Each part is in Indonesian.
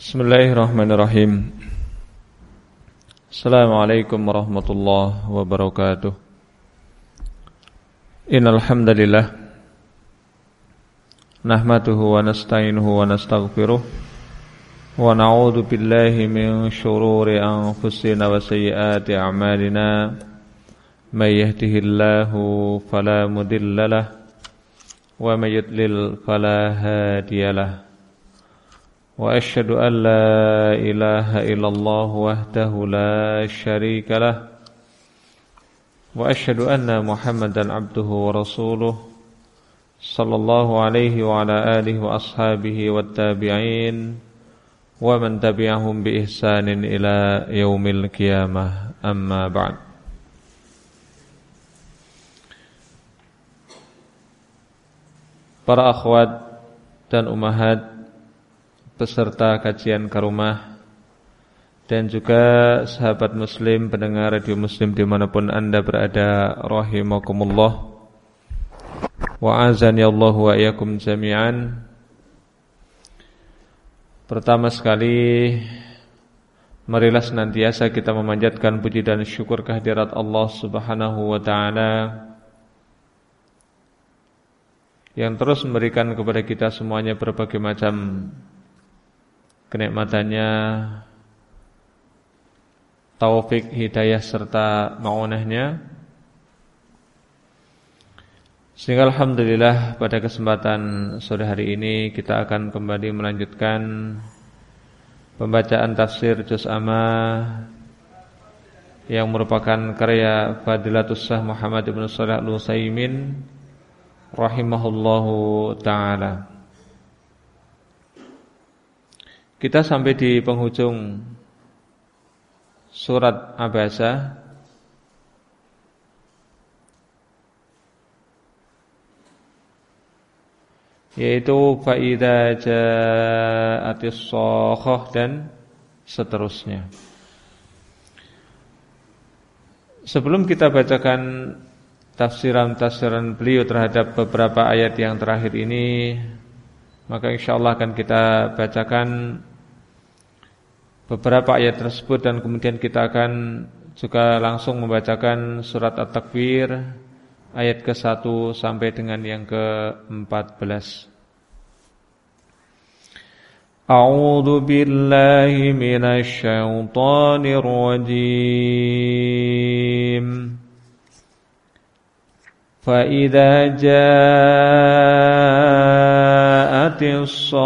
Bismillahirrahmanirrahim. Assalamualaikum warahmatullahi wabarakatuh. Innal hamdalillah nahmaduhu wa nasta'inuhu wa nastaghfiruh. Wa na'udzu billahi min shururi anfusina wa sayyiati a'malina. May yahdihillahu fala mudilla wa may yudlil fala hadiyalah وأشهد أن لا إله إلا الله وحده لا شريك له وأشهد أن محمدا عبده ورسوله صلى الله عليه وعلى آله وأصحابه والتابعين ومن تبعهم بإحسان إلى يوم القيامة. أما بعد Para akhwat dan umahat peserta kajian ke rumah dan juga sahabat muslim pendengar radio muslim di mana pun anda berada rahimakumullah. Wa azani Allah wa iyakum jami'an. Pertama sekali marilah senantiasa kita memanjatkan puji dan syukur kehadirat Allah subhanahu wa ta'ala yang terus memberikan kepada kita semuanya berbagai macam kenikmatannya taufik hidayah serta maunahnya sehingga Alhamdulillah pada kesempatan sore hari ini kita akan kembali melanjutkan pembacaan tafsir Juz Amma yang merupakan karya Fadilatus Sah Muhammad ibn Salih al-Utsaimin rahimahullahu taala. Kita sampai di penghujung surat Abasa yaitu faida ja'atis shakhah dan seterusnya. Sebelum kita bacakan tafsiran-tafsiran beliau terhadap beberapa ayat yang terakhir ini, maka insyaallah akan kita bacakan beberapa ayat tersebut dan kemudian kita akan juga langsung membacakan surat At-Takbir ayat ke-1 sampai dengan yang ke-14. A'udzu billahi minasy syaithanir rajim. فإذا جاءت الصاخة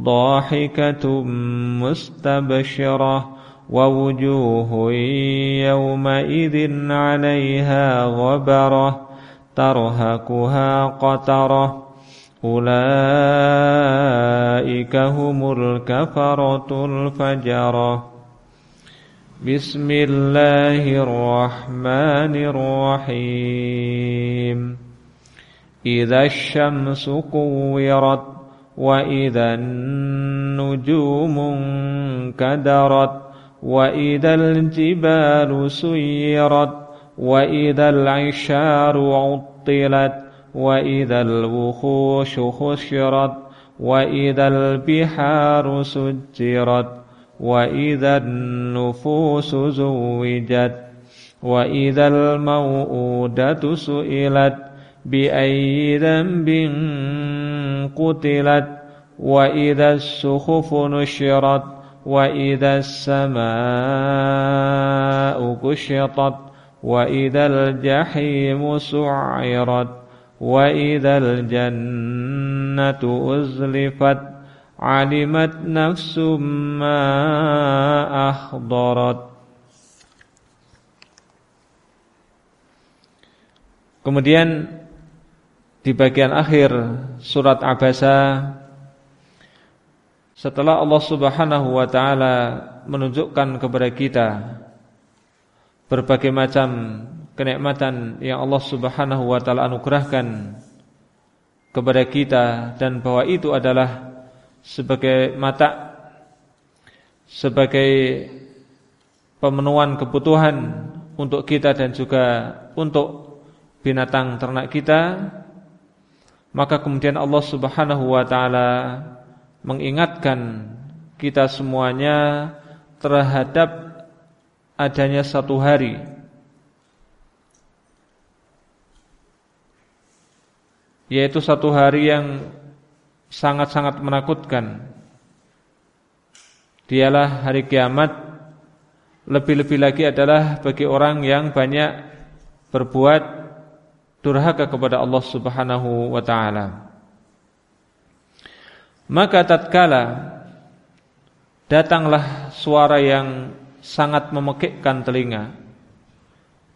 ضاحكة مستبشرة ووجوه يومئذ عليها غبرة ترهكها قترة أولئك هم الكفرة الفجرة. بسم الله الرحمن الرحيم. إذا الشمس كورت وإذا النجوم انكدرت وإذا الجبال سيرت وإذا العشار عطلت وإذا الوحوش خشرت وإذا البحار سجرت وإذا النفوس زوجت وإذا الموءودة سئلت بأي ذنب قتلت وإذا السخف نشرت وإذا السماء كشطت وإذا الجحيم سعرت وإذا الجنة أزلفت علمت نفس ما أحضرت. Kemudian di bagian akhir surat Abasa setelah Allah Subhanahu wa taala menunjukkan kepada kita berbagai macam kenikmatan yang Allah Subhanahu wa taala anugerahkan kepada kita dan bahwa itu adalah sebagai mata sebagai pemenuhan kebutuhan untuk kita dan juga untuk binatang ternak kita maka kemudian Allah Subhanahu wa taala mengingatkan kita semuanya terhadap adanya satu hari. Yaitu satu hari yang sangat-sangat menakutkan. Dialah hari kiamat. Lebih-lebih lagi adalah bagi orang yang banyak berbuat durhaka kepada Allah Subhanahu wa taala. Maka tatkala datanglah suara yang sangat memekikkan telinga,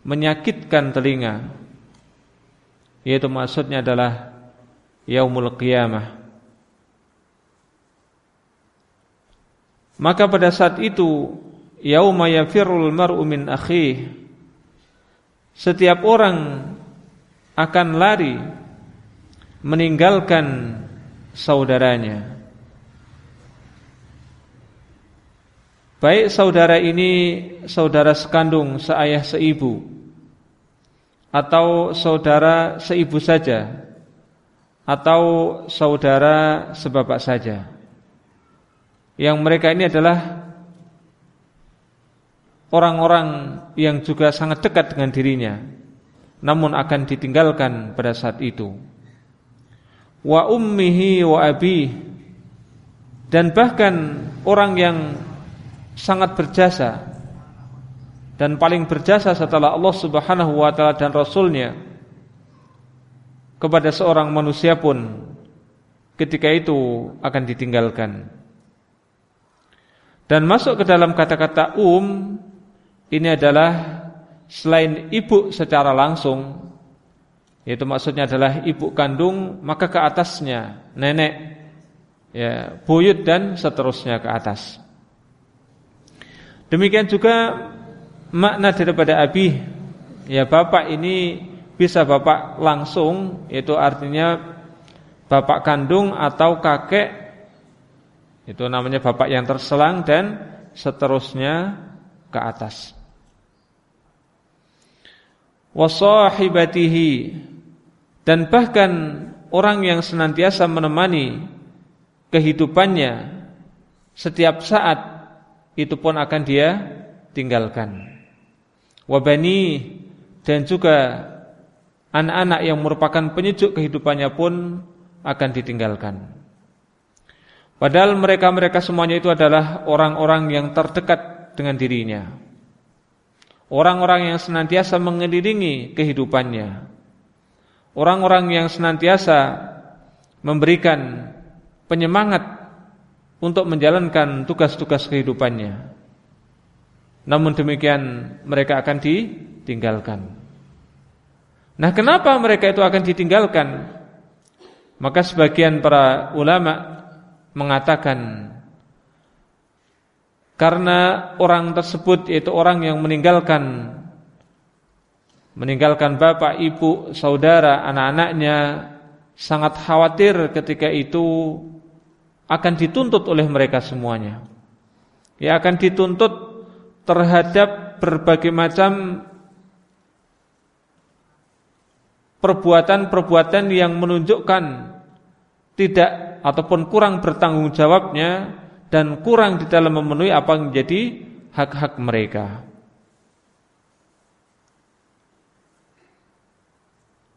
menyakitkan telinga, yaitu maksudnya adalah yaumul qiyamah. Maka pada saat itu yauma yafirul mar'u min akhih setiap orang akan lari meninggalkan saudaranya. Baik saudara ini saudara sekandung, seayah seibu atau saudara seibu saja atau saudara sebapak saja. Yang mereka ini adalah orang-orang yang juga sangat dekat dengan dirinya namun akan ditinggalkan pada saat itu. Wa ummihi wa abi dan bahkan orang yang sangat berjasa dan paling berjasa setelah Allah Subhanahu wa taala dan rasulnya kepada seorang manusia pun ketika itu akan ditinggalkan. Dan masuk ke dalam kata-kata um ini adalah selain ibu secara langsung yaitu maksudnya adalah ibu kandung maka ke atasnya nenek ya buyut dan seterusnya ke atas. Demikian juga makna daripada abi ya bapak ini bisa bapak langsung yaitu artinya bapak kandung atau kakek itu namanya bapak yang terselang dan seterusnya ke atas wasahibatihi dan bahkan orang yang senantiasa menemani kehidupannya setiap saat itu pun akan dia tinggalkan. Wabani dan juga anak-anak yang merupakan penyejuk kehidupannya pun akan ditinggalkan. Padahal mereka-mereka semuanya itu adalah orang-orang yang terdekat dengan dirinya. Orang-orang yang senantiasa mengelilingi kehidupannya. Orang-orang yang senantiasa memberikan penyemangat Untuk menjalankan tugas-tugas kehidupannya. Namun demikian mereka akan ditinggalkan. Nah kenapa mereka itu akan ditinggalkan? Maka sebagian para ulama mengatakan karena orang tersebut yaitu orang yang meninggalkan meninggalkan bapak, ibu, saudara, anak-anaknya sangat khawatir ketika itu akan dituntut oleh mereka semuanya. Ya akan dituntut terhadap berbagai macam perbuatan-perbuatan yang menunjukkan tidak ataupun kurang bertanggung jawabnya dan kurang di dalam memenuhi apa yang menjadi hak-hak mereka.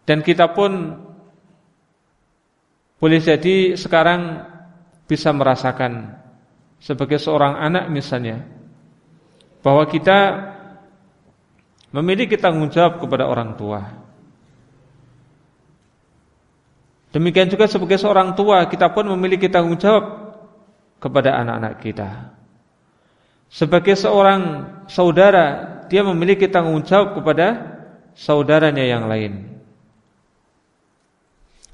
Dan kita pun boleh jadi sekarang bisa merasakan sebagai seorang anak misalnya bahwa kita memiliki tanggung jawab kepada orang tua. Demikian juga sebagai seorang tua kita pun memiliki tanggung jawab kepada anak-anak kita. Sebagai seorang saudara, dia memiliki tanggung jawab kepada saudaranya yang lain.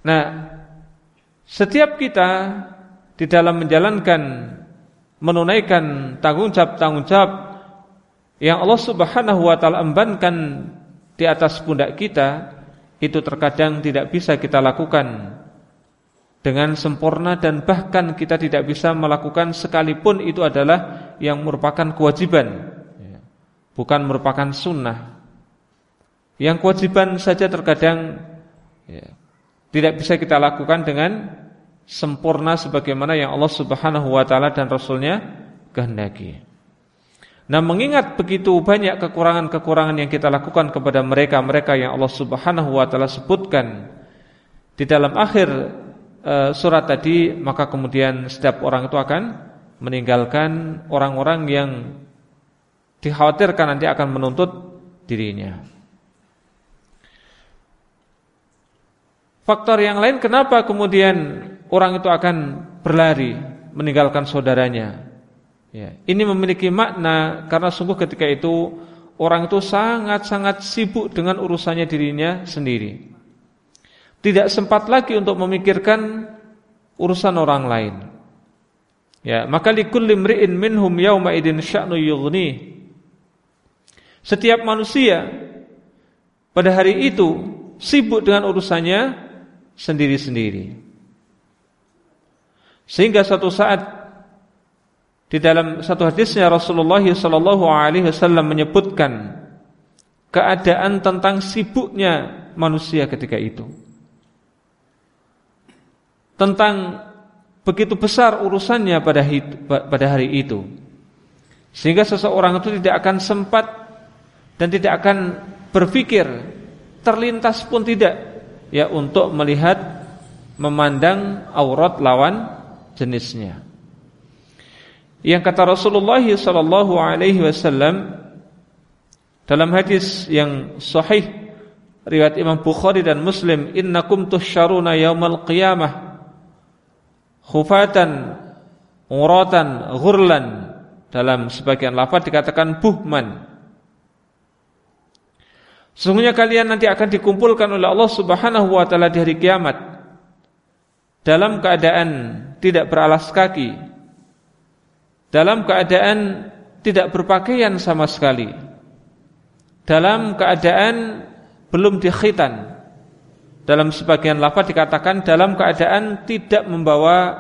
Nah, setiap kita di dalam menjalankan menunaikan tanggung jawab-tanggung jawab yang Allah Subhanahu wa taala embankan di atas pundak kita itu terkadang tidak bisa kita lakukan dengan sempurna dan bahkan kita tidak bisa melakukan sekalipun itu adalah yang merupakan kewajiban bukan merupakan sunnah yang kewajiban saja terkadang ya, tidak bisa kita lakukan dengan sempurna sebagaimana yang Allah Subhanahu wa taala dan rasulnya kehendaki. Nah, mengingat begitu banyak kekurangan-kekurangan yang kita lakukan kepada mereka-mereka yang Allah Subhanahu wa taala sebutkan di dalam akhir e, surat tadi, maka kemudian setiap orang itu akan meninggalkan orang-orang yang dikhawatirkan nanti akan menuntut dirinya. Faktor yang lain kenapa kemudian orang itu akan berlari meninggalkan saudaranya? Ya, ini memiliki makna karena sungguh ketika itu orang itu sangat-sangat sibuk dengan urusannya dirinya sendiri. Tidak sempat lagi untuk memikirkan urusan orang lain. Ya, maka likulli imri'in minhum yauma idin sya'nu yughni. Setiap manusia pada hari itu sibuk dengan urusannya sendiri-sendiri. Sehingga satu saat di dalam satu hadisnya Rasulullah sallallahu alaihi wasallam menyebutkan keadaan tentang sibuknya manusia ketika itu. Tentang begitu besar urusannya pada pada hari itu. Sehingga seseorang itu tidak akan sempat dan tidak akan berpikir terlintas pun tidak ya untuk melihat memandang aurat lawan jenisnya. Yang kata Rasulullah sallallahu alaihi wasallam dalam hadis yang sahih riwayat Imam Bukhari dan Muslim, "Innakum tusyaruna yaumal qiyamah khufatan uratan ghurlan." Dalam sebagian lafaz dikatakan buhman Sesungguhnya kalian nanti akan dikumpulkan oleh Allah Subhanahu wa taala di hari kiamat dalam keadaan tidak beralas kaki, dalam keadaan tidak berpakaian sama sekali, dalam keadaan belum dikhitan. Dalam sebagian lafaz dikatakan dalam keadaan tidak membawa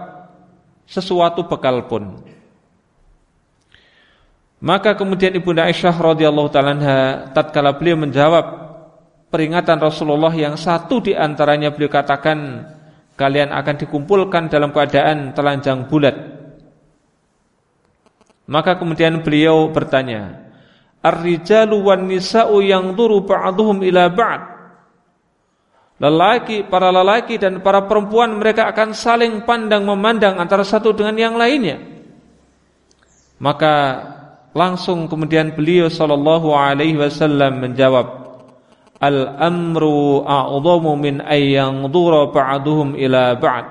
sesuatu bekal pun. Maka kemudian Ibunda Aisyah radhiyallahu taala tatkala beliau menjawab peringatan Rasulullah yang satu di antaranya beliau katakan kalian akan dikumpulkan dalam keadaan telanjang bulat. Maka kemudian beliau bertanya, "Ar-rijalu wan nisa'u yanzuru ba'dhum ila ba'd?" Lelaki, para lelaki dan para perempuan mereka akan saling pandang memandang antara satu dengan yang lainnya. Maka Langsung kemudian beliau sallallahu alaihi wasallam menjawab, "Al-amru a'dhamu min ayyang dhura ba'duhum ila ba'd."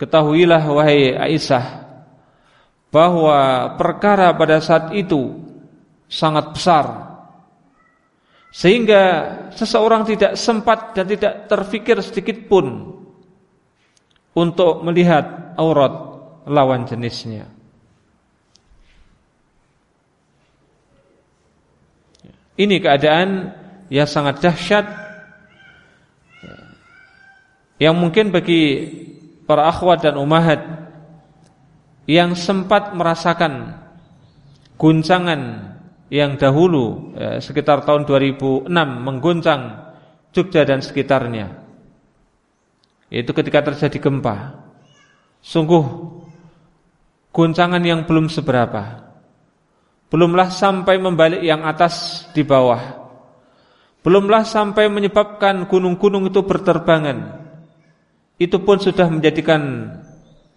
Ketahuilah wahai Aisyah bahwa perkara pada saat itu sangat besar sehingga seseorang tidak sempat dan tidak terfikir sedikit pun untuk melihat aurat lawan jenisnya. Ini keadaan yang sangat dahsyat yang mungkin bagi para akhwat dan umahat yang sempat merasakan guncangan yang dahulu ya, sekitar tahun 2006 mengguncang Jogja dan sekitarnya. Yaitu ketika terjadi gempa. Sungguh guncangan yang belum seberapa. Belumlah sampai membalik yang atas di bawah. Belumlah sampai menyebabkan gunung-gunung itu berterbangan. Itu pun sudah menjadikan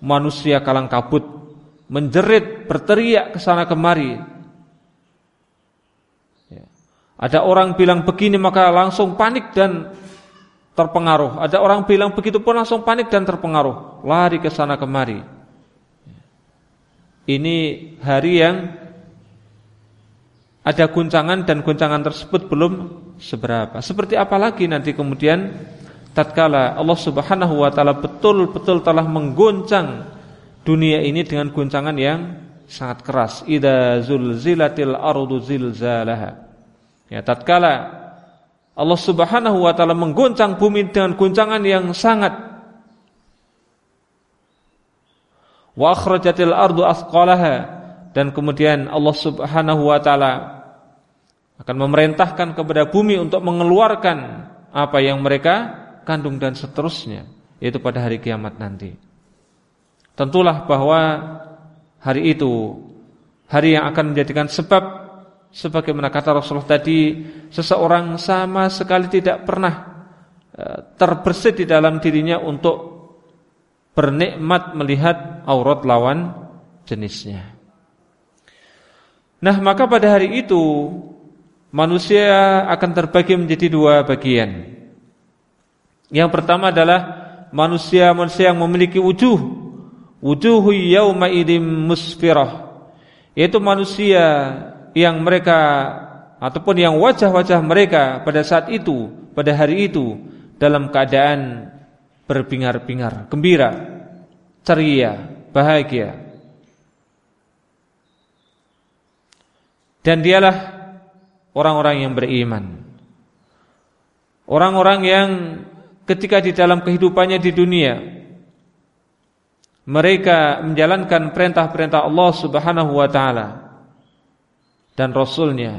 manusia kalang kabut Menjerit, berteriak ke sana kemari. Ada orang bilang begini maka langsung panik dan terpengaruh Ada orang bilang begitu pun langsung panik dan terpengaruh Lari ke sana kemari Ini hari yang ada guncangan dan guncangan tersebut belum seberapa. Seperti apa lagi nanti kemudian tatkala Allah Subhanahu wa taala betul-betul telah menggoncang dunia ini dengan goncangan yang sangat keras. Idza zulzilatil ardu zilzalaha. Ya, tatkala Allah Subhanahu wa taala menggoncang bumi dengan goncangan yang sangat wa akhrajatil ardu asqalaha dan kemudian Allah Subhanahu wa taala akan memerintahkan kepada bumi untuk mengeluarkan apa yang mereka kandung dan seterusnya yaitu pada hari kiamat nanti. Tentulah bahwa hari itu hari yang akan menjadikan sebab sebagaimana kata Rasulullah tadi seseorang sama sekali tidak pernah e, terbersih di dalam dirinya untuk bernikmat melihat aurat lawan jenisnya. Nah, maka pada hari itu manusia akan terbagi menjadi dua bagian. Yang pertama adalah manusia-manusia yang memiliki wujuh. Wujuhu yauma idim musfirah. Yaitu manusia yang mereka ataupun yang wajah-wajah mereka pada saat itu, pada hari itu dalam keadaan berbingar-bingar, gembira, ceria, bahagia. Dan dialah orang-orang yang beriman. Orang-orang yang ketika di dalam kehidupannya di dunia mereka menjalankan perintah-perintah Allah Subhanahu wa taala dan rasulnya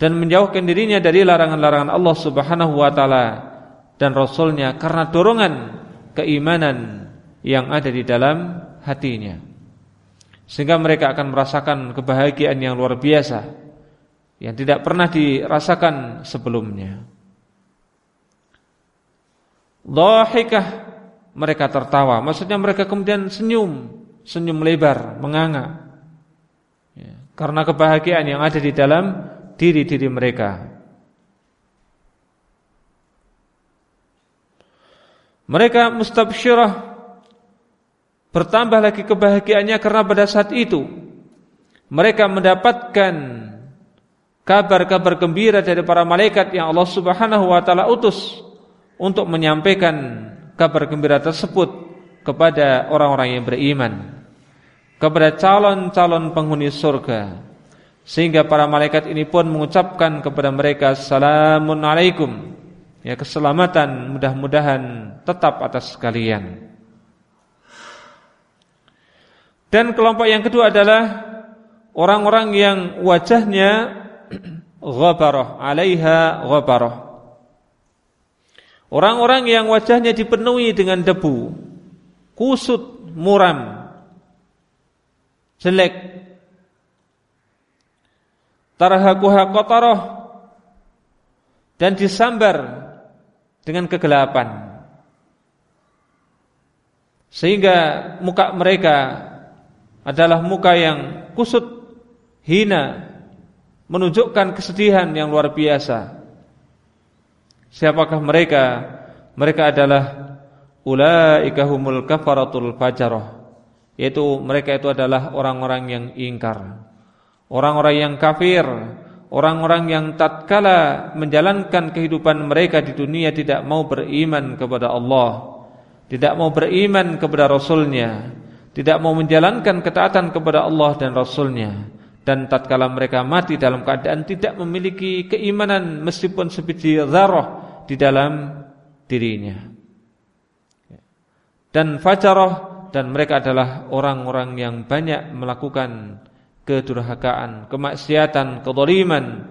dan menjauhkan dirinya dari larangan-larangan Allah Subhanahu wa taala dan rasulnya karena dorongan keimanan yang ada di dalam hatinya sehingga mereka akan merasakan kebahagiaan yang luar biasa yang tidak pernah dirasakan sebelumnya Dhahikah mereka tertawa. Maksudnya mereka kemudian senyum, senyum lebar, menganga. Karena kebahagiaan yang ada di dalam diri-diri mereka. Mereka mustabsyirah bertambah lagi kebahagiaannya karena pada saat itu mereka mendapatkan kabar-kabar gembira dari para malaikat yang Allah Subhanahu wa taala utus untuk menyampaikan kabar gembira tersebut kepada orang-orang yang beriman, kepada calon-calon penghuni surga. Sehingga para malaikat ini pun mengucapkan kepada mereka Assalamun alaikum Ya keselamatan mudah-mudahan tetap atas kalian Dan kelompok yang kedua adalah Orang-orang yang wajahnya Ghabarah Alaiha ghabarah Orang-orang yang wajahnya dipenuhi dengan debu, kusut, muram, jelek, tarhaquha qatarah dan disambar dengan kegelapan. Sehingga muka mereka adalah muka yang kusut, hina, menunjukkan kesedihan yang luar biasa. Siapakah mereka? Mereka adalah ulaika humul kafaratul fajarah. Yaitu mereka itu adalah orang-orang yang ingkar. Orang-orang yang kafir, orang-orang yang tatkala menjalankan kehidupan mereka di dunia tidak mau beriman kepada Allah, tidak mau beriman kepada Rasulnya, tidak mau menjalankan ketaatan kepada Allah dan Rasulnya dan tatkala mereka mati dalam keadaan tidak memiliki keimanan meskipun sebiji zarah di dalam dirinya. Dan fajarah dan mereka adalah orang-orang yang banyak melakukan kedurhakaan, kemaksiatan, kedoliman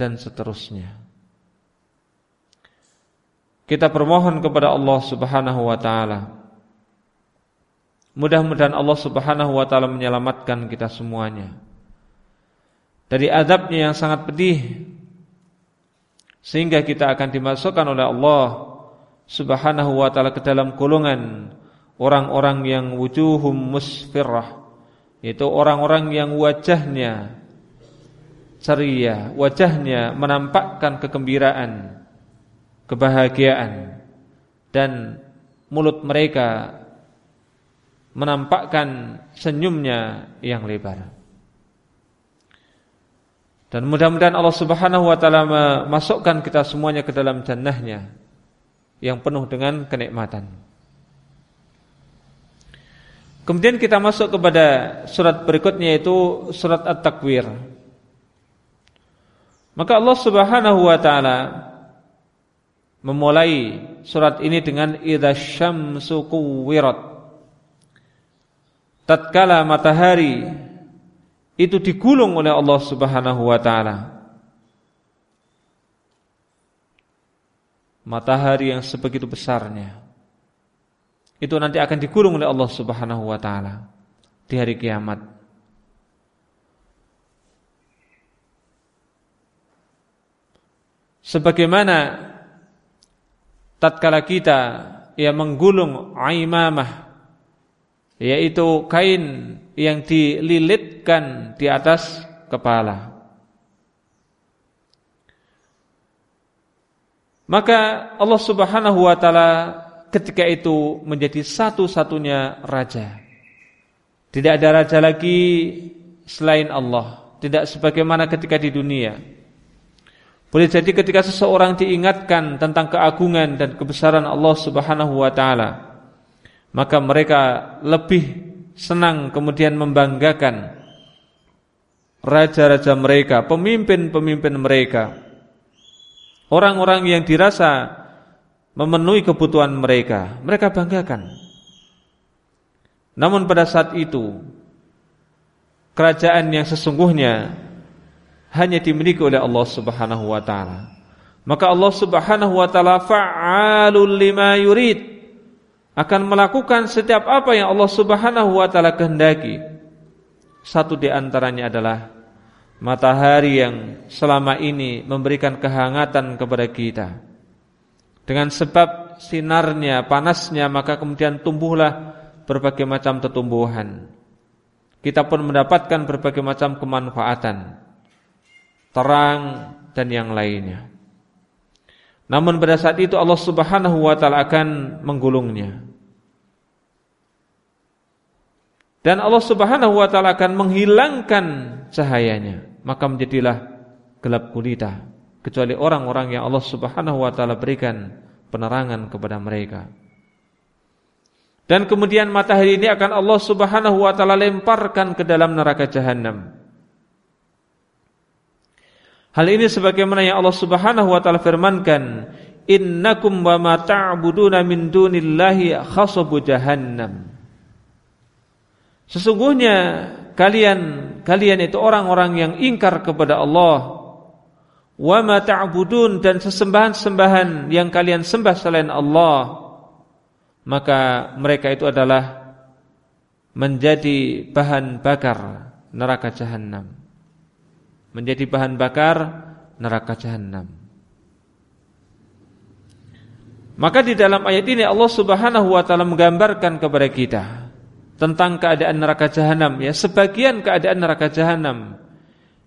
dan seterusnya. Kita bermohon kepada Allah Subhanahu wa taala. Mudah-mudahan Allah Subhanahu wa taala menyelamatkan kita semuanya dari adabnya yang sangat pedih sehingga kita akan dimasukkan oleh Allah Subhanahu wa taala ke dalam golongan orang-orang yang wujuhum musfirrah yaitu orang-orang yang wajahnya ceria, wajahnya menampakkan kegembiraan, kebahagiaan dan mulut mereka menampakkan senyumnya yang lebar. Dan mudah-mudahan Allah Subhanahu wa taala memasukkan kita semuanya ke dalam jannahnya. yang penuh dengan kenikmatan. Kemudian kita masuk kepada surat berikutnya yaitu surat At-Takwir. Maka Allah Subhanahu wa taala memulai surat ini dengan idza syamsu kuwirat. Tatkala matahari itu digulung oleh Allah Subhanahu wa taala. matahari yang sebegitu besarnya itu nanti akan dikurung oleh Allah Subhanahu wa taala di hari kiamat. Sebagaimana tatkala kita yang menggulung aimamah yaitu kain yang dililitkan di atas kepala. Maka Allah Subhanahu wa taala ketika itu menjadi satu-satunya raja. Tidak ada raja lagi selain Allah, tidak sebagaimana ketika di dunia. Boleh jadi ketika seseorang diingatkan tentang keagungan dan kebesaran Allah Subhanahu wa taala, maka mereka lebih senang kemudian membanggakan raja-raja mereka, pemimpin-pemimpin mereka Orang-orang yang dirasa memenuhi kebutuhan mereka, mereka banggakan. Namun pada saat itu kerajaan yang sesungguhnya hanya dimiliki oleh Allah Subhanahu wa taala. Maka Allah Subhanahu wa taala fa'alul lima yurid akan melakukan setiap apa yang Allah Subhanahu wa taala kehendaki. Satu di antaranya adalah matahari yang selama ini memberikan kehangatan kepada kita. Dengan sebab sinarnya, panasnya, maka kemudian tumbuhlah berbagai macam tumbuhan. Kita pun mendapatkan berbagai macam kemanfaatan, terang dan yang lainnya. Namun pada saat itu Allah Subhanahu wa taala akan menggulungnya. Dan Allah Subhanahu wa taala akan menghilangkan cahayanya, maka menjadilah gelap gulita kecuali orang-orang yang Allah Subhanahu wa taala berikan penerangan kepada mereka. Dan kemudian matahari ini akan Allah Subhanahu wa taala lemparkan ke dalam neraka jahanam. Hal ini sebagaimana yang Allah Subhanahu wa taala firmankan, "Innakum wa ma ta'buduna min dunillahi khasabu jahannam." Sesungguhnya kalian kalian itu orang-orang yang ingkar kepada Allah wa ma ta'budun dan sesembahan-sembahan yang kalian sembah selain Allah maka mereka itu adalah menjadi bahan bakar neraka jahanam menjadi bahan bakar neraka jahanam maka di dalam ayat ini Allah Subhanahu wa taala menggambarkan kepada kita tentang keadaan neraka jahanam ya sebagian keadaan neraka jahanam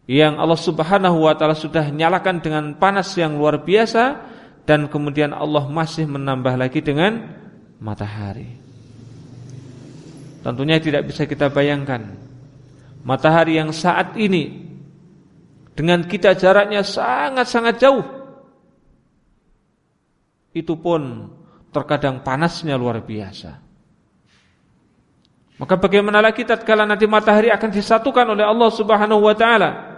yang Allah Subhanahu wa taala sudah nyalakan dengan panas yang luar biasa dan kemudian Allah masih menambah lagi dengan matahari. Tentunya tidak bisa kita bayangkan matahari yang saat ini dengan kita jaraknya sangat-sangat jauh itu pun terkadang panasnya luar biasa. Maka bagaimana lagi tatkala nanti matahari akan disatukan oleh Allah Subhanahu wa taala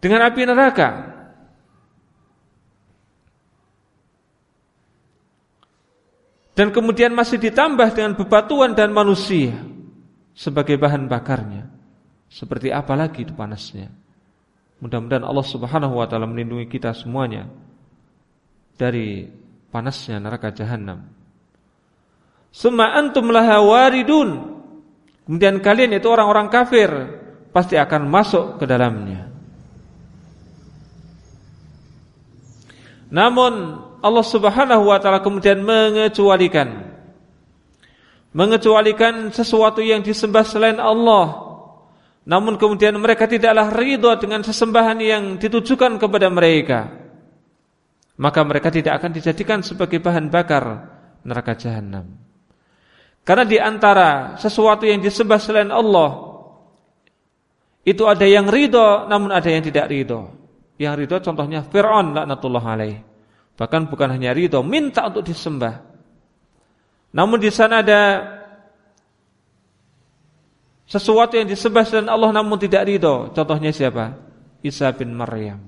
dengan api neraka? Dan kemudian masih ditambah dengan bebatuan dan manusia sebagai bahan bakarnya. Seperti apa lagi itu panasnya? Mudah-mudahan Allah Subhanahu wa taala melindungi kita semuanya dari panasnya neraka jahanam. Summa antum laha waridun. Kemudian kalian itu orang-orang kafir pasti akan masuk ke dalamnya. Namun Allah Subhanahu wa taala kemudian mengecualikan mengecualikan sesuatu yang disembah selain Allah. Namun kemudian mereka tidaklah ridho dengan sesembahan yang ditujukan kepada mereka. Maka mereka tidak akan dijadikan sebagai bahan bakar neraka jahanam. Karena di antara sesuatu yang disembah selain Allah itu ada yang ridho namun ada yang tidak ridho. Yang ridho contohnya Fir'aun laknatullah alaih. Bahkan bukan hanya ridho, minta untuk disembah. Namun di sana ada sesuatu yang disembah dan Allah namun tidak ridho. Contohnya siapa? Isa bin Maryam.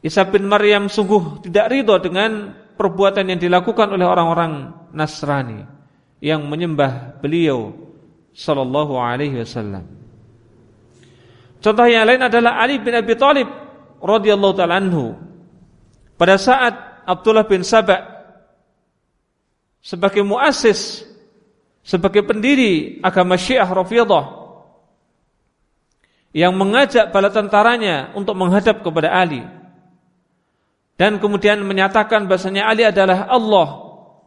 Isa bin Maryam sungguh tidak ridho dengan perbuatan yang dilakukan oleh orang-orang Nasrani yang menyembah beliau sallallahu alaihi wasallam. Contoh yang lain adalah Ali bin Abi Thalib radhiyallahu taala anhu. Pada saat Abdullah bin Sabah sebagai muassis sebagai pendiri agama Syiah Rafidhah yang mengajak bala tentaranya untuk menghadap kepada Ali dan kemudian menyatakan bahasanya Ali adalah Allah,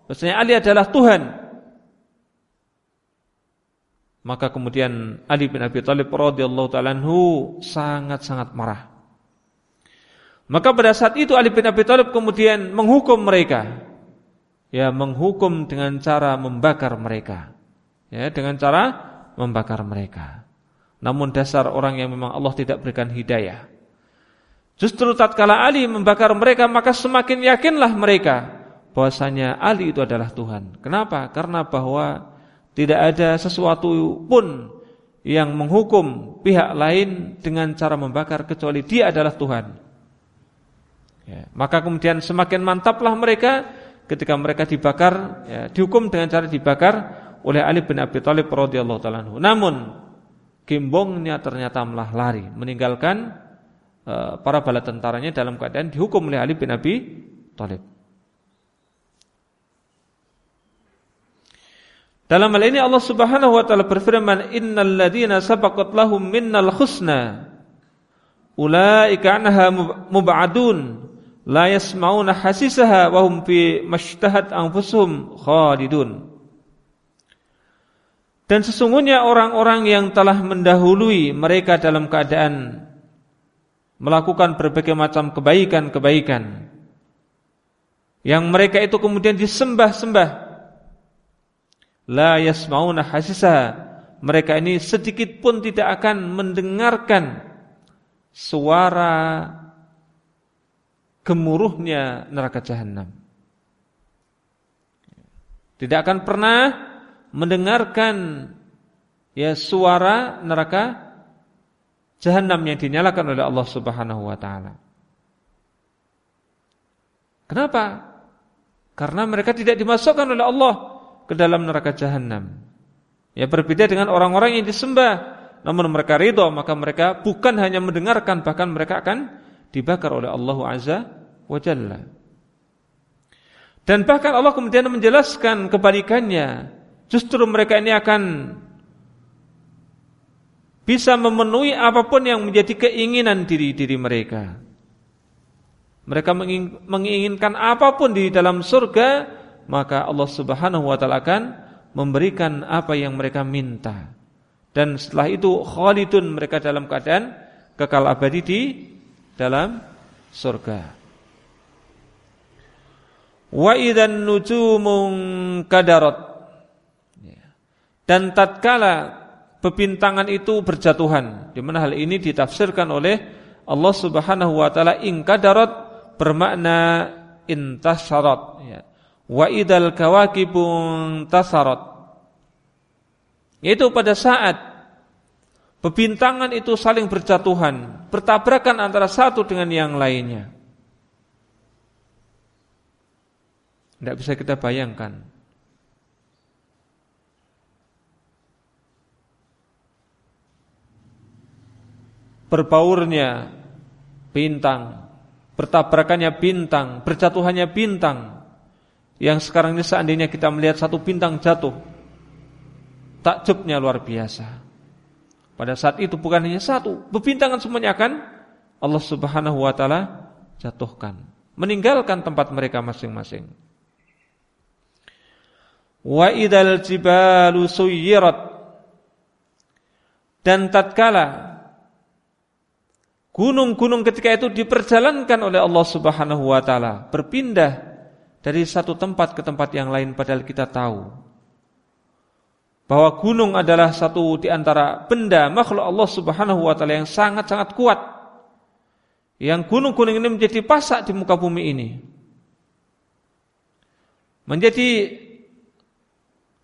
bahasanya Ali adalah Tuhan. Maka kemudian Ali bin Abi Thalib radhiyallahu taala sangat-sangat marah. Maka pada saat itu Ali bin Abi Thalib kemudian menghukum mereka. Ya, menghukum dengan cara membakar mereka. Ya, dengan cara membakar mereka. Namun dasar orang yang memang Allah tidak berikan hidayah Justru tatkala Ali membakar mereka maka semakin yakinlah mereka bahwasanya Ali itu adalah Tuhan. Kenapa? Karena bahwa tidak ada sesuatu pun yang menghukum pihak lain dengan cara membakar kecuali dia adalah Tuhan. Ya, maka kemudian semakin mantaplah mereka ketika mereka dibakar, ya, dihukum dengan cara dibakar oleh Ali bin Abi Thalib radhiyallahu taala. Namun gembongnya ternyata malah lari, meninggalkan Eh, para bala tentaranya dalam keadaan dihukum oleh Ali bin Abi Thalib. Dalam hal ini Allah Subhanahu wa taala berfirman, "Innal ladzina sabaqat lahum minnal husna. Ulaika anha mub'adun. La yasma'una hasisaha wa hum fi mashtahat anfusuhum khalidun." Dan sesungguhnya orang-orang yang telah mendahului mereka dalam keadaan melakukan berbagai macam kebaikan-kebaikan. Yang mereka itu kemudian disembah-sembah la yasmauna hasisa mereka ini sedikit pun tidak akan mendengarkan suara gemuruhnya neraka jahanam tidak akan pernah mendengarkan ya suara neraka jahanam yang dinyalakan oleh Allah Subhanahu wa taala. Kenapa? Karena mereka tidak dimasukkan oleh Allah ke dalam neraka jahanam. Ya berbeda dengan orang-orang yang disembah, namun mereka ridho, maka mereka bukan hanya mendengarkan bahkan mereka akan dibakar oleh Allah Azza wa Jalla. Dan bahkan Allah kemudian menjelaskan kebalikannya. Justru mereka ini akan bisa memenuhi apa pun yang menjadi keinginan diri-diri mereka. Mereka menginginkan apa pun di dalam surga, maka Allah Subhanahu wa taala akan memberikan apa yang mereka minta. Dan setelah itu khalidun mereka dalam keadaan kekal abadi di dalam surga. Wa idzan nujumun kadarat. Ya. Dan tatkala pepintangan itu berjatuhan. Di mana hal ini ditafsirkan oleh Allah Subhanahu wa taala ingkadarat bermakna intasharat ya. Wa idal kawakibun tasarat. Yaitu pada saat pepintangan itu saling berjatuhan, bertabrakan antara satu dengan yang lainnya. Tidak bisa kita bayangkan berbaurnya bintang, bertabrakannya bintang, berjatuhannya bintang. Yang sekarang ini seandainya kita melihat satu bintang jatuh, takjubnya luar biasa. Pada saat itu bukan hanya satu, bebintangan semuanya akan Allah Subhanahu wa taala jatuhkan, meninggalkan tempat mereka masing-masing. Wa idal jibalu suyirat dan tatkala Gunung-gunung ketika itu diperjalankan oleh Allah Subhanahu wa taala, berpindah dari satu tempat ke tempat yang lain padahal kita tahu bahwa gunung adalah satu di antara benda makhluk Allah Subhanahu wa taala yang sangat-sangat kuat yang gunung-gunung ini menjadi pasak di muka bumi ini. Menjadi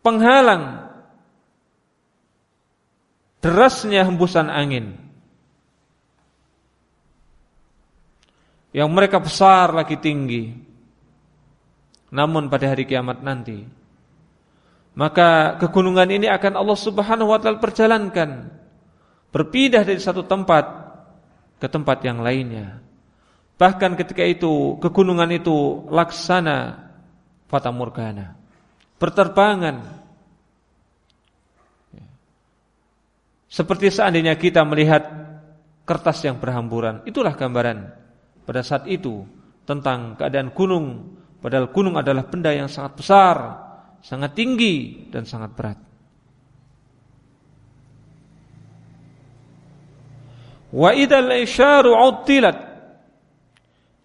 penghalang derasnya hembusan angin. Yang mereka besar lagi tinggi. Namun pada hari kiamat nanti maka kegunungan ini akan Allah Subhanahu wa taala perjalankan berpindah dari satu tempat ke tempat yang lainnya. Bahkan ketika itu kegunungan itu laksana fata morgana. Berterbangan. Seperti seandainya kita melihat kertas yang berhamburan. Itulah gambaran pada saat itu tentang keadaan gunung. Padahal gunung adalah benda yang sangat besar sangat tinggi dan sangat berat. Wa idal isyaru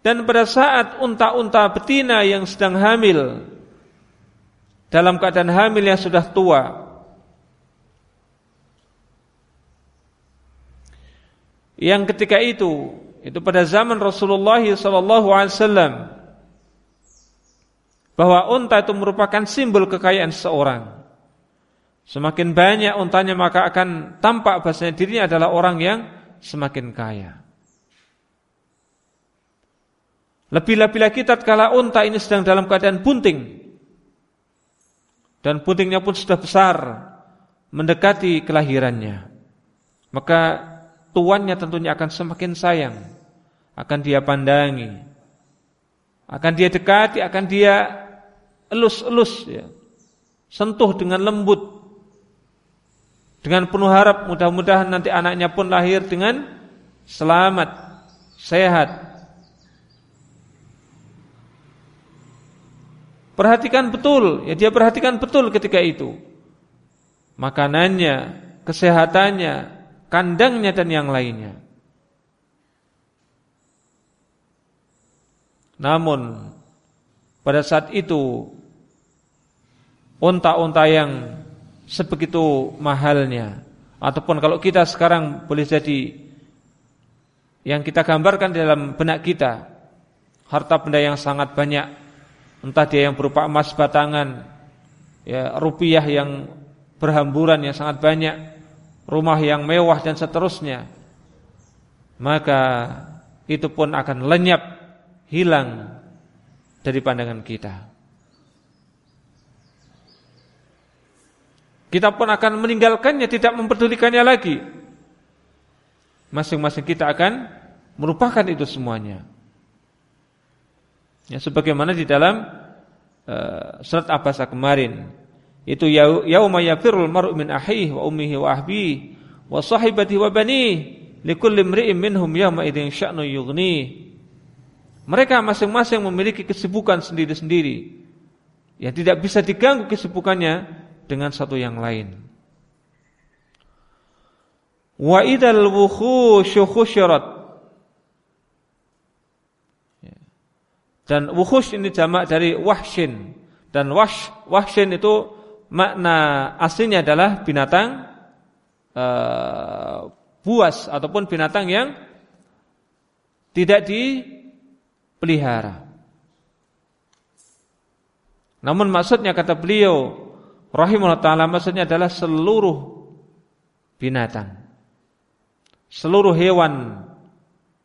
dan pada saat unta-unta betina yang sedang hamil dalam keadaan hamil yang sudah tua yang ketika itu itu pada zaman Rasulullah sallallahu alaihi wasallam bahwa unta itu merupakan simbol kekayaan seorang. Semakin banyak untanya maka akan tampak bahasanya dirinya adalah orang yang semakin kaya. Lebih-lebih lagi tatkala unta ini sedang dalam keadaan bunting dan buntingnya pun sudah besar mendekati kelahirannya. Maka tuannya tentunya akan semakin sayang, akan dia pandangi, akan dia dekati, akan dia elus-elus ya. Sentuh dengan lembut. Dengan penuh harap mudah-mudahan nanti anaknya pun lahir dengan selamat, sehat. Perhatikan betul, ya dia perhatikan betul ketika itu. Makanannya, kesehatannya, kandangnya dan yang lainnya. Namun pada saat itu unta-unta yang sebegitu mahalnya. Ataupun kalau kita sekarang boleh jadi yang kita gambarkan dalam benak kita harta benda yang sangat banyak. Entah dia yang berupa emas batangan ya rupiah yang berhamburan yang sangat banyak rumah yang mewah dan seterusnya maka itu pun akan lenyap hilang dari pandangan kita Kita pun akan meninggalkannya, tidak memperdulikannya lagi. Masing-masing kita akan merupakan itu semuanya. Ya, sebagaimana di dalam uh, surat Abasa kemarin, itu yauma yafirul mar'u min ahihi wa ummihi wa ahbihi wa sahibatihi wa banihi likulli imri'in minhum yawma idzin sya'nu yughni. Mereka masing-masing memiliki kesibukan sendiri-sendiri yang tidak bisa diganggu kesibukannya dengan satu yang lain. Wa idal wukhushu khusyirat. Ya. Dan wukhus ini jamak dari wahshin dan wash wahshin itu makna aslinya adalah binatang uh, buas ataupun binatang yang tidak dipelihara. Namun maksudnya kata beliau rahimahullah taala maksudnya adalah seluruh binatang. Seluruh hewan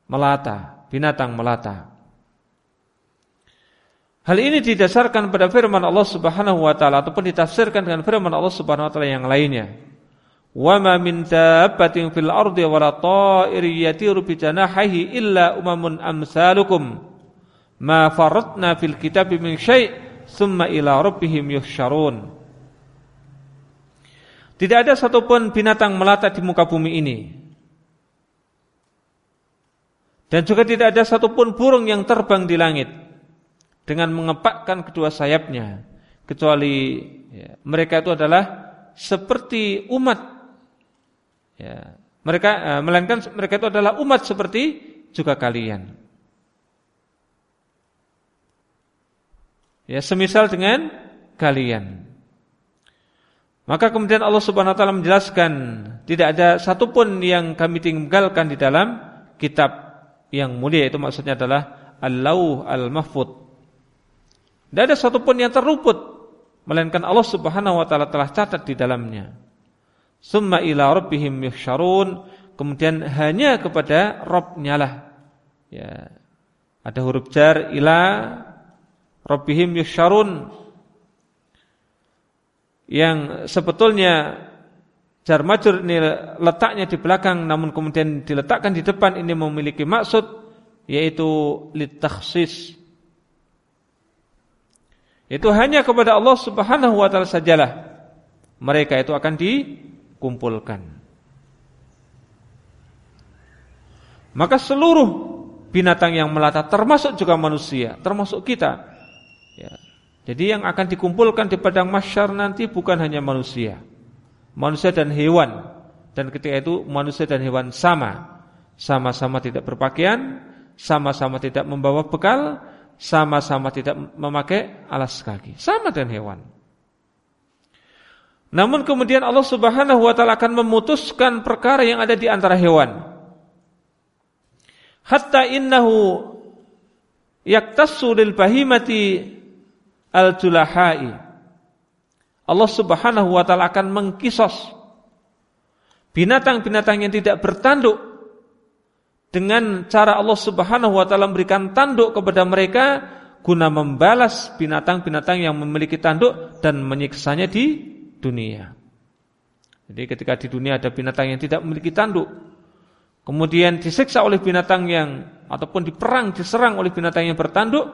melata, binatang melata. Hal ini didasarkan pada firman Allah Subhanahu wa taala ataupun ditafsirkan dengan firman Allah Subhanahu wa taala yang lainnya. Wa ma min dabbatin fil ardi wa la ta'irin yatiru bi janahihi illa umamun amsalukum. Ma faratna fil kitabi min syai' thumma ila rabbihim yuhsyarun. Tidak ada satupun binatang melata di muka bumi ini. Dan juga tidak ada satupun burung yang terbang di langit dengan mengepakkan kedua sayapnya, kecuali ya, mereka itu adalah seperti umat. Ya, mereka uh, melainkan mereka itu adalah umat seperti juga kalian. Ya, semisal dengan kalian. Maka kemudian Allah Subhanahu wa taala menjelaskan tidak ada satupun yang kami tinggalkan di dalam kitab yang mulia itu maksudnya adalah al-lauh al-mahfud. Tidak ada satupun yang terluput melainkan Allah Subhanahu wa taala telah catat di dalamnya. Summa ila rabbihim yuhsyarun, kemudian hanya kepada Rabbnya lah. Ya. Ada huruf jar ila rabbihim yuhsyarun yang sebetulnya jar majur ini letaknya di belakang namun kemudian diletakkan di depan ini memiliki maksud yaitu litakhsis itu hanya kepada Allah Subhanahu wa taala sajalah mereka itu akan dikumpulkan maka seluruh binatang yang melata termasuk juga manusia termasuk kita ya. Jadi yang akan dikumpulkan di padang mahsyar nanti bukan hanya manusia. Manusia dan hewan. Dan ketika itu manusia dan hewan sama. Sama-sama tidak berpakaian sama-sama tidak membawa bekal sama-sama tidak memakai alas kaki. Sama dengan hewan. Namun kemudian Allah Subhanahu wa taala akan memutuskan perkara yang ada di antara hewan. Hatta innahu yaktassu lil bahimati al-julahai Allah Subhanahu wa taala akan mengkisos binatang-binatang yang tidak bertanduk dengan cara Allah Subhanahu wa taala memberikan tanduk kepada mereka guna membalas binatang-binatang yang memiliki tanduk dan menyiksanya di dunia. Jadi ketika di dunia ada binatang yang tidak memiliki tanduk, kemudian disiksa oleh binatang yang ataupun diperang, diserang oleh binatang yang bertanduk,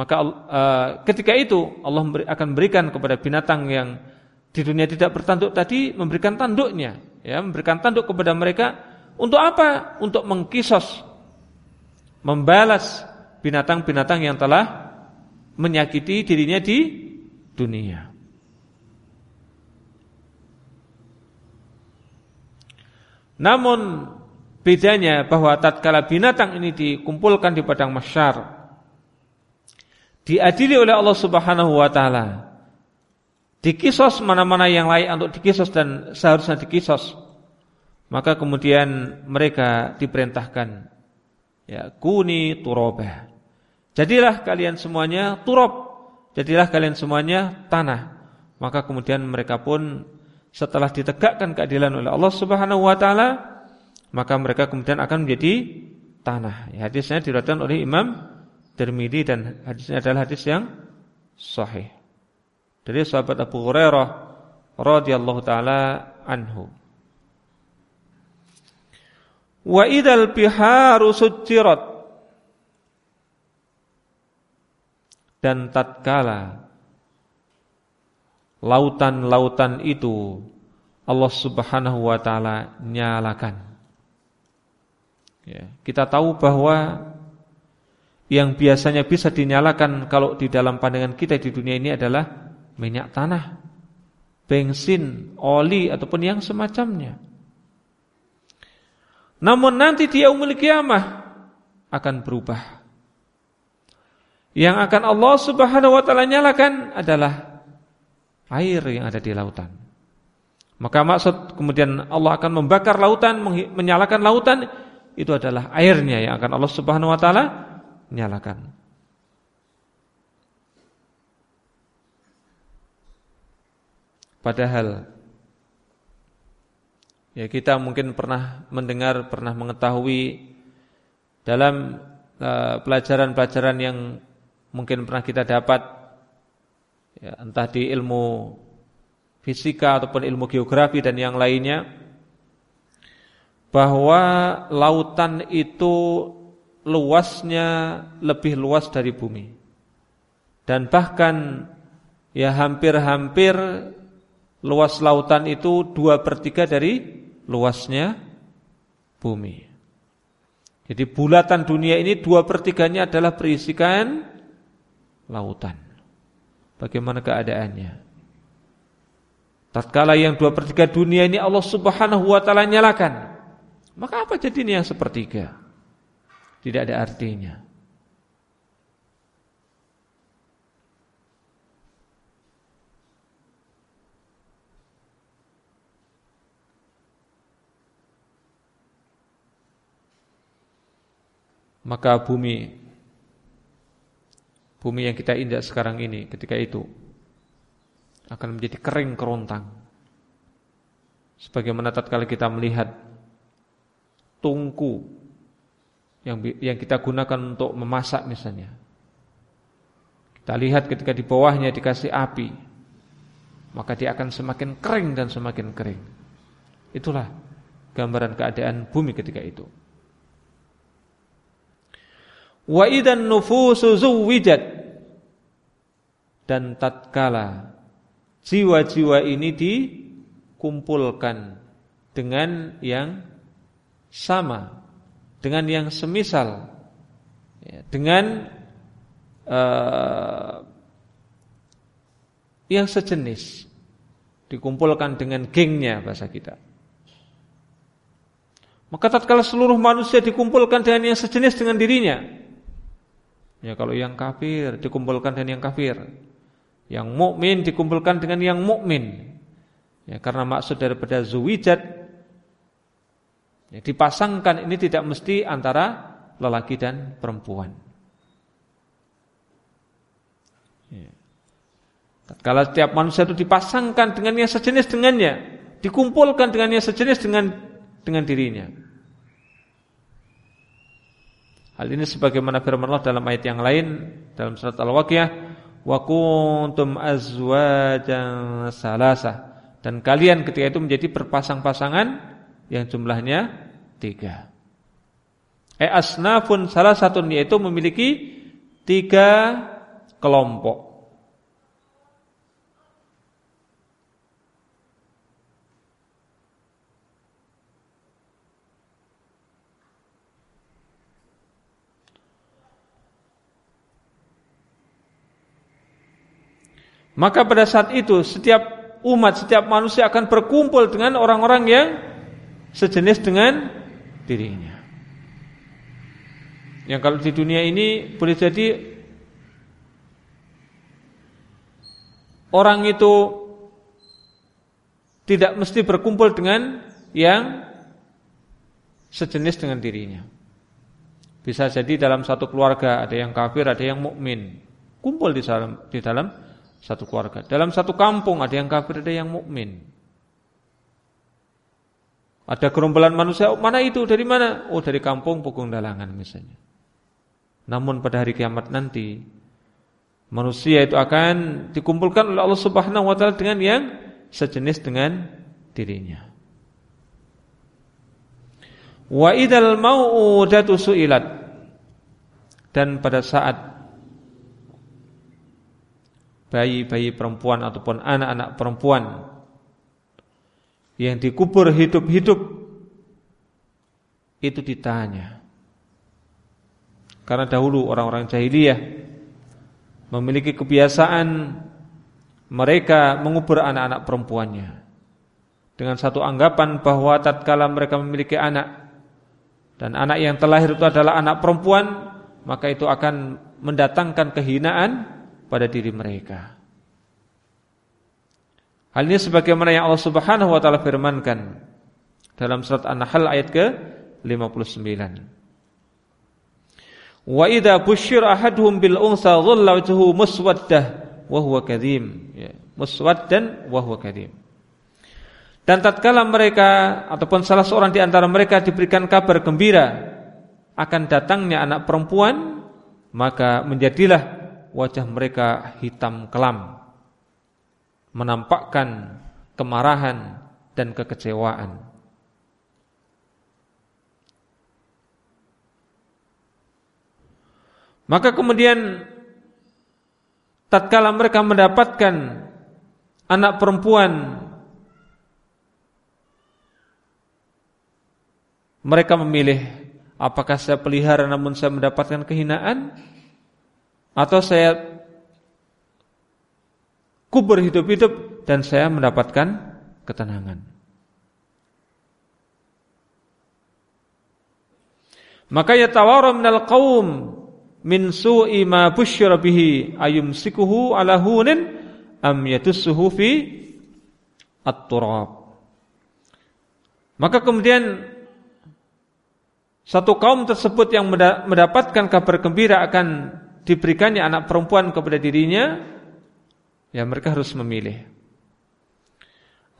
maka uh, ketika itu Allah akan memberikan kepada binatang yang di dunia tidak bertanduk tadi memberikan tanduknya, ya, memberikan tanduk kepada mereka untuk apa? Untuk mengkisos, membalas binatang-binatang yang telah menyakiti dirinya di dunia. Namun bedanya bahwa tatkala binatang ini dikumpulkan di padang masyar diadili oleh Allah Subhanahu wa taala. Dikisos mana-mana yang layak untuk dikisos dan seharusnya dikisos. Maka kemudian mereka diperintahkan ya kuni turabah. Jadilah kalian semuanya turab. Jadilah kalian semuanya tanah. Maka kemudian mereka pun setelah ditegakkan keadilan oleh Allah Subhanahu wa taala, maka mereka kemudian akan menjadi tanah. Ya, hadisnya diriwayatkan oleh Imam Tirmidzi dan hadisnya adalah hadis yang sahih. Dari sahabat Abu Hurairah radhiyallahu taala anhu. Wa idal biharu sujirat dan tatkala lautan-lautan itu Allah Subhanahu wa taala nyalakan. Ya, kita tahu bahwa yang biasanya bisa dinyalakan kalau di dalam pandangan kita di dunia ini adalah minyak tanah, bensin, oli ataupun yang semacamnya. Namun nanti di yaumul kiamah akan berubah. Yang akan Allah Subhanahu wa taala nyalakan adalah air yang ada di lautan. Maka maksud kemudian Allah akan membakar lautan, menyalakan lautan itu adalah airnya yang akan Allah Subhanahu wa taala nyalakan. Padahal ya kita mungkin pernah mendengar, pernah mengetahui dalam uh, pelajaran-pelajaran uh, yang mungkin pernah kita dapat ya, entah di ilmu fisika ataupun ilmu geografi dan yang lainnya bahwa lautan itu luasnya lebih luas dari bumi. Dan bahkan ya hampir-hampir luas lautan itu dua per tiga dari luasnya bumi. Jadi bulatan dunia ini dua per tiganya adalah berisikan lautan. Bagaimana keadaannya? Tatkala yang dua per tiga dunia ini Allah subhanahu wa ta'ala nyalakan. Maka apa jadinya yang sepertiga? Tidak ada artinya. maka bumi bumi yang kita injak sekarang ini ketika itu akan menjadi kering kerontang. Sebagaimana tatkala kita melihat tungku yang yang kita gunakan untuk memasak misalnya. Kita lihat ketika di bawahnya dikasih api, maka dia akan semakin kering dan semakin kering. Itulah gambaran keadaan bumi ketika itu. Wa idan nufusu zuwijat dan tatkala jiwa-jiwa ini dikumpulkan dengan yang sama, dengan yang semisal, ya, dengan uh, yang sejenis, dikumpulkan dengan gengnya bahasa kita. Maka tatkala seluruh manusia dikumpulkan dengan yang sejenis dengan dirinya, ya kalau yang kafir dikumpulkan dengan yang kafir, yang mukmin dikumpulkan dengan yang mukmin. Ya, karena maksud daripada zuwijat dipasangkan ini tidak mesti antara lelaki dan perempuan. Ya. Kalau setiap manusia itu dipasangkan dengan yang sejenis dengannya, dikumpulkan dengan yang sejenis dengan dengan dirinya. Hal ini sebagaimana firman Allah dalam ayat yang lain dalam surat Al-Waqiah wa kuntum azwajan salasah dan kalian ketika itu menjadi berpasang-pasangan yang jumlahnya tiga. E asnafun salah satu yaitu memiliki tiga kelompok. Maka pada saat itu setiap umat, setiap manusia akan berkumpul dengan orang-orang yang sejenis dengan dirinya. Yang kalau di dunia ini boleh jadi orang itu tidak mesti berkumpul dengan yang sejenis dengan dirinya. Bisa jadi dalam satu keluarga ada yang kafir, ada yang mukmin, kumpul di dalam di dalam satu keluarga. Dalam satu kampung ada yang kafir, ada yang mukmin. Ada gerombolan manusia, oh, mana itu? Dari mana? Oh, dari kampung Pukung Dalangan misalnya. Namun pada hari kiamat nanti manusia itu akan dikumpulkan oleh Allah Subhanahu wa taala dengan yang sejenis dengan dirinya. Wa idal mau'udatu su'ilat dan pada saat bayi-bayi perempuan ataupun anak-anak perempuan yang dikubur hidup-hidup itu ditanya. Karena dahulu orang-orang jahiliyah memiliki kebiasaan mereka mengubur anak-anak perempuannya dengan satu anggapan bahwa tatkala mereka memiliki anak dan anak yang terlahir itu adalah anak perempuan, maka itu akan mendatangkan kehinaan pada diri mereka. Hal ini sebagaimana yang Allah Subhanahu wa taala firmankan dalam surat An-Nahl ayat ke-59. Wa idza busyira ahaduhum bil unsa dhalla wajhuhu muswaddah wa huwa kadhim. Ya, muswaddan wa huwa kadhim. Dan tatkala mereka ataupun salah seorang di antara mereka diberikan kabar gembira akan datangnya anak perempuan, maka menjadilah wajah mereka hitam kelam menampakkan kemarahan dan kekecewaan. Maka kemudian tatkala mereka mendapatkan anak perempuan mereka memilih apakah saya pelihara namun saya mendapatkan kehinaan? Atau saya kubur hidup-hidup dan saya mendapatkan ketenangan. Maka yatawara minal qaum min su'i ma busyira bihi ayumsikuhu ala hunin am yatussuhu fi at-turab. Maka kemudian satu kaum tersebut yang mendapatkan kabar gembira akan diberikannya anak perempuan kepada dirinya, ya mereka harus memilih.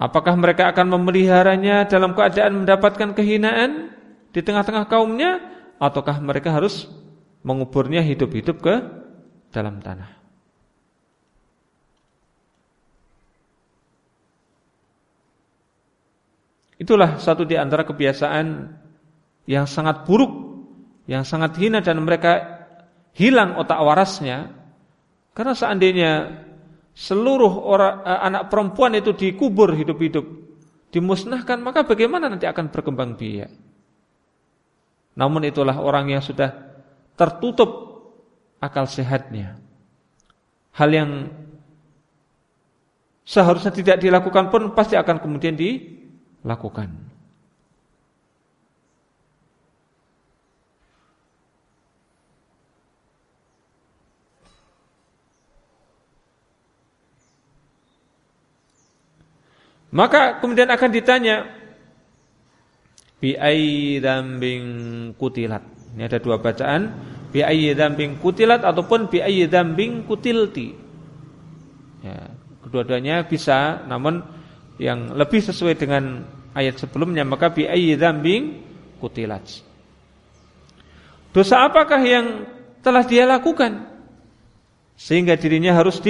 Apakah mereka akan memeliharanya dalam keadaan mendapatkan kehinaan di tengah-tengah kaumnya ataukah mereka harus menguburnya hidup-hidup ke dalam tanah? Itulah satu di antara kebiasaan yang sangat buruk, yang sangat hina dan mereka hilang otak warasnya. Karena seandainya seluruh orang eh, anak perempuan itu dikubur hidup-hidup, dimusnahkan, maka bagaimana nanti akan berkembang biak? Namun itulah orang yang sudah tertutup akal sehatnya. Hal yang seharusnya tidak dilakukan pun pasti akan kemudian di Maka kemudian akan ditanya bi ayyi dzambin kutilat. Ini ada dua bacaan, bi ayyi dzambin kutilat ataupun bi ayyi dzambin kutilti. Ya, kedua-duanya bisa namun yang lebih sesuai dengan ayat sebelumnya maka bi ayyi dzambin kutilat. Dosa apakah yang telah dia lakukan sehingga dirinya harus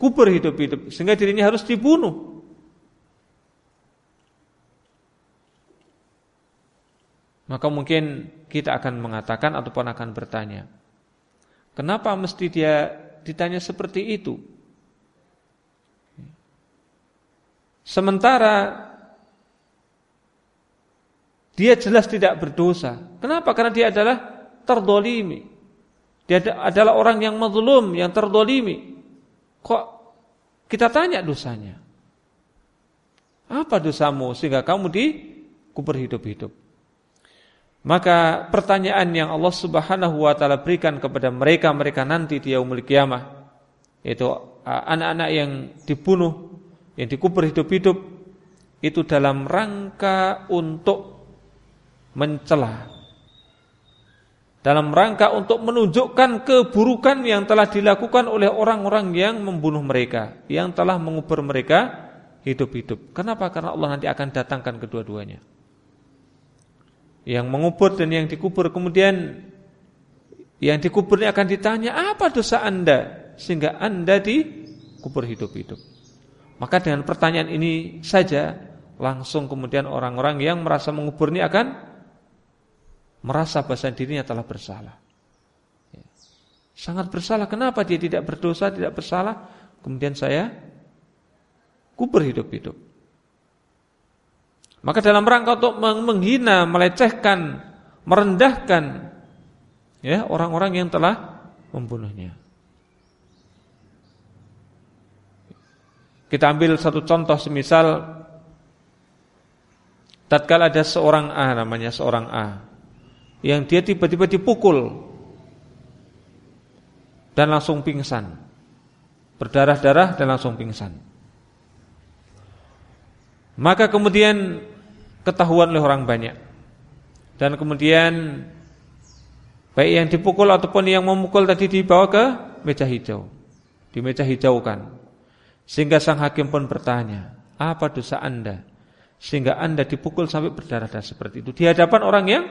dikubur hidup-hidup sehingga dirinya harus dibunuh? Maka mungkin kita akan mengatakan ataupun akan bertanya, kenapa mesti dia ditanya seperti itu? Sementara dia jelas tidak berdosa. Kenapa? Karena dia adalah terdolimi. Dia adalah orang yang mazlum, yang terdolimi. Kok kita tanya dosanya? Apa dosamu sehingga kamu dikubur hidup-hidup? Maka pertanyaan yang Allah Subhanahu wa taala berikan kepada mereka-mereka nanti di yaumul kiamah yaitu anak-anak yang dibunuh yang dikubur hidup-hidup itu dalam rangka untuk mencela dalam rangka untuk menunjukkan keburukan yang telah dilakukan oleh orang-orang yang membunuh mereka, yang telah mengubur mereka hidup-hidup. Kenapa? Karena Allah nanti akan datangkan kedua-duanya. Yang mengubur dan yang dikubur kemudian yang dikuburnya akan ditanya, "Apa dosa Anda sehingga Anda dikubur hidup-hidup?" Maka dengan pertanyaan ini saja langsung kemudian orang-orang yang merasa mengubur ini akan merasa bahasa dirinya telah bersalah. Ya. Sangat bersalah. Kenapa dia tidak berdosa, tidak bersalah? Kemudian saya kubur hidup-hidup. Maka dalam rangka untuk menghina, melecehkan, merendahkan ya orang-orang yang telah membunuhnya. Kita ambil satu contoh semisal tatkala ada seorang A namanya seorang A yang dia tiba-tiba dipukul dan langsung pingsan. Berdarah-darah dan langsung pingsan. Maka kemudian ketahuan oleh orang banyak. Dan kemudian baik yang dipukul ataupun yang memukul tadi dibawa ke meja hijau. Di meja hijaukan. Sehingga sang hakim pun bertanya, apa dosa anda? Sehingga anda dipukul sampai berdarah-darah seperti itu. Di hadapan orang yang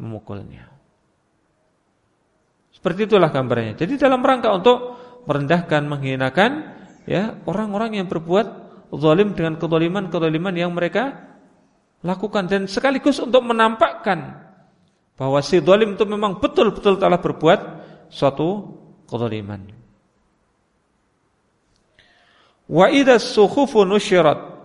memukulnya. Seperti itulah gambarnya. Jadi dalam rangka untuk merendahkan, menghinakan ya orang-orang yang berbuat zalim dengan kezaliman-kezaliman yang mereka lakukan dan sekaligus untuk menampakkan bahwa si zalim itu memang betul-betul telah berbuat suatu kezaliman. Wa idza sukhufu nusyirat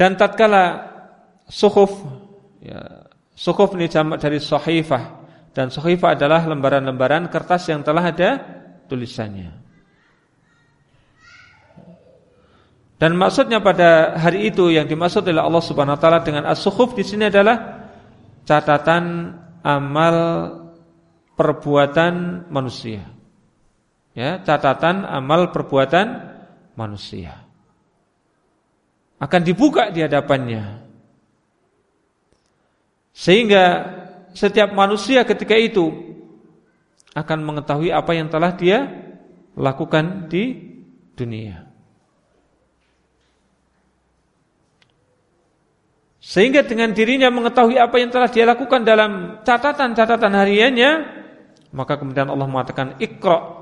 Dan tatkala sukhuf ya, sukhuf ini jamak dari sahifah dan sahifah adalah lembaran-lembaran kertas yang telah ada tulisannya. Dan maksudnya pada hari itu yang dimaksud oleh Allah Subhanahu wa taala dengan as-sukhuf di sini adalah catatan amal perbuatan manusia. Ya, catatan amal perbuatan manusia. Akan dibuka di hadapannya. Sehingga setiap manusia ketika itu akan mengetahui apa yang telah dia lakukan di dunia. Sehingga dengan dirinya mengetahui apa yang telah dia lakukan dalam catatan-catatan hariannya, maka kemudian Allah mengatakan Iqra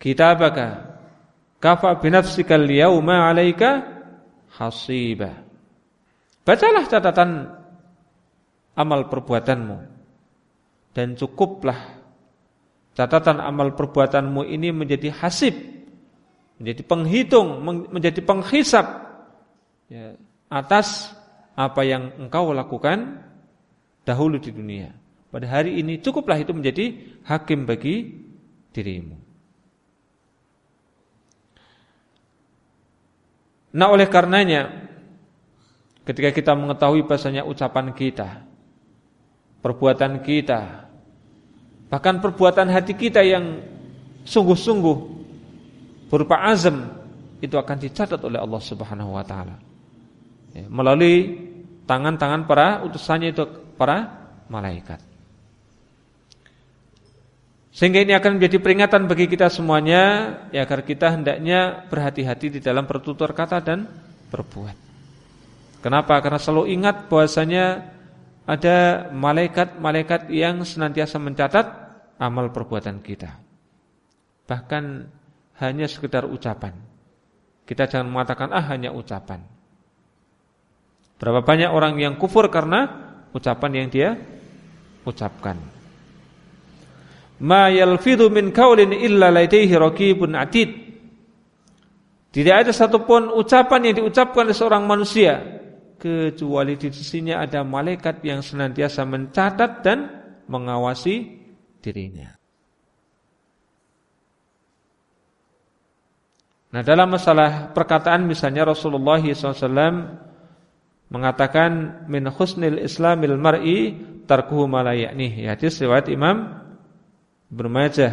kitabaka kafa binafsika al-yawma 'alaika hasiba. Bacalah catatan amal perbuatanmu dan cukuplah catatan amal perbuatanmu ini menjadi hasib, menjadi penghitung, menjadi penghisap ya, atas apa yang engkau lakukan dahulu di dunia. Pada hari ini cukuplah itu menjadi hakim bagi dirimu. Nah oleh karenanya Ketika kita mengetahui bahasanya ucapan kita Perbuatan kita Bahkan perbuatan hati kita yang Sungguh-sungguh Berupa azam Itu akan dicatat oleh Allah subhanahu wa ta'ala. Ya, Melalui Tangan-tangan para utusannya itu Para malaikat Sehingga ini akan menjadi peringatan bagi kita semuanya ya agar kita hendaknya berhati-hati di dalam bertutur kata dan berbuat. Kenapa? Karena selalu ingat bahwasanya ada malaikat-malaikat yang senantiasa mencatat amal perbuatan kita. Bahkan hanya sekedar ucapan. Kita jangan mengatakan ah hanya ucapan. Berapa banyak orang yang kufur karena ucapan yang dia ucapkan ma yalfidhu min kaulin illa ladaihi raqibun atid. Tidak ada satupun ucapan yang diucapkan oleh seorang manusia kecuali di sisinya ada malaikat yang senantiasa mencatat dan mengawasi dirinya. Nah dalam masalah perkataan misalnya Rasulullah SAW mengatakan min husnil islamil mar'i tarkuhu malayaknih. Hadis riwayat Imam Bermajah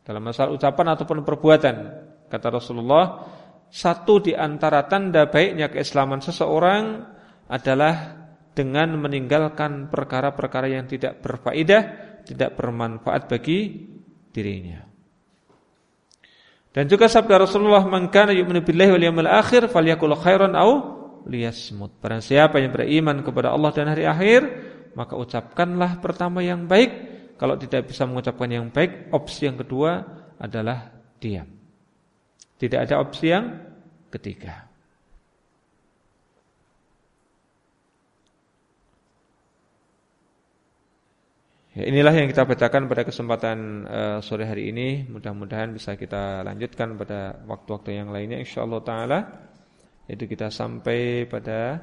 dalam masalah ucapan ataupun perbuatan. Kata Rasulullah, satu di antara tanda baiknya keislaman seseorang adalah dengan meninggalkan perkara-perkara yang tidak berfaedah, tidak bermanfaat bagi dirinya. Dan juga sabda Rasulullah, "Man kana yu'minu billahi wal yawmil akhir falyakul khairan aw liyasmut." Barang siapa yang beriman kepada Allah dan hari akhir, maka ucapkanlah pertama yang baik kalau tidak bisa mengucapkan yang baik, opsi yang kedua adalah diam. Tidak ada opsi yang ketiga. Ya, inilah yang kita bacakan pada kesempatan uh, sore hari ini. Mudah-mudahan bisa kita lanjutkan pada waktu-waktu yang lainnya insyaallah taala. Itu kita sampai pada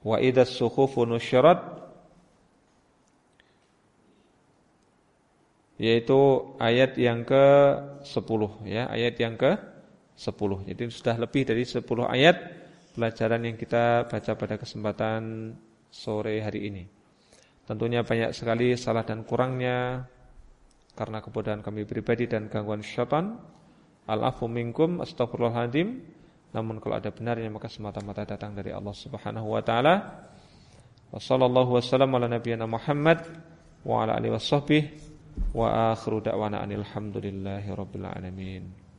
Wa idza sukhufu nusyirat yaitu ayat yang ke-10 ya, ayat yang ke-10. Jadi sudah lebih dari 10 ayat pelajaran yang kita baca pada kesempatan sore hari ini. Tentunya banyak sekali salah dan kurangnya karena kebodohan kami pribadi dan gangguan syaitan. Al-afu minkum astaghfirullahaladzim. Namun kalau ada benarnya maka semata-mata datang dari Allah Subhanahu wa taala. Wassallallahu wasallam ala nabiyyina Muhammad wa ala alihi washabbihi wa akhiru da'wana alhamdulillahi rabbil alamin.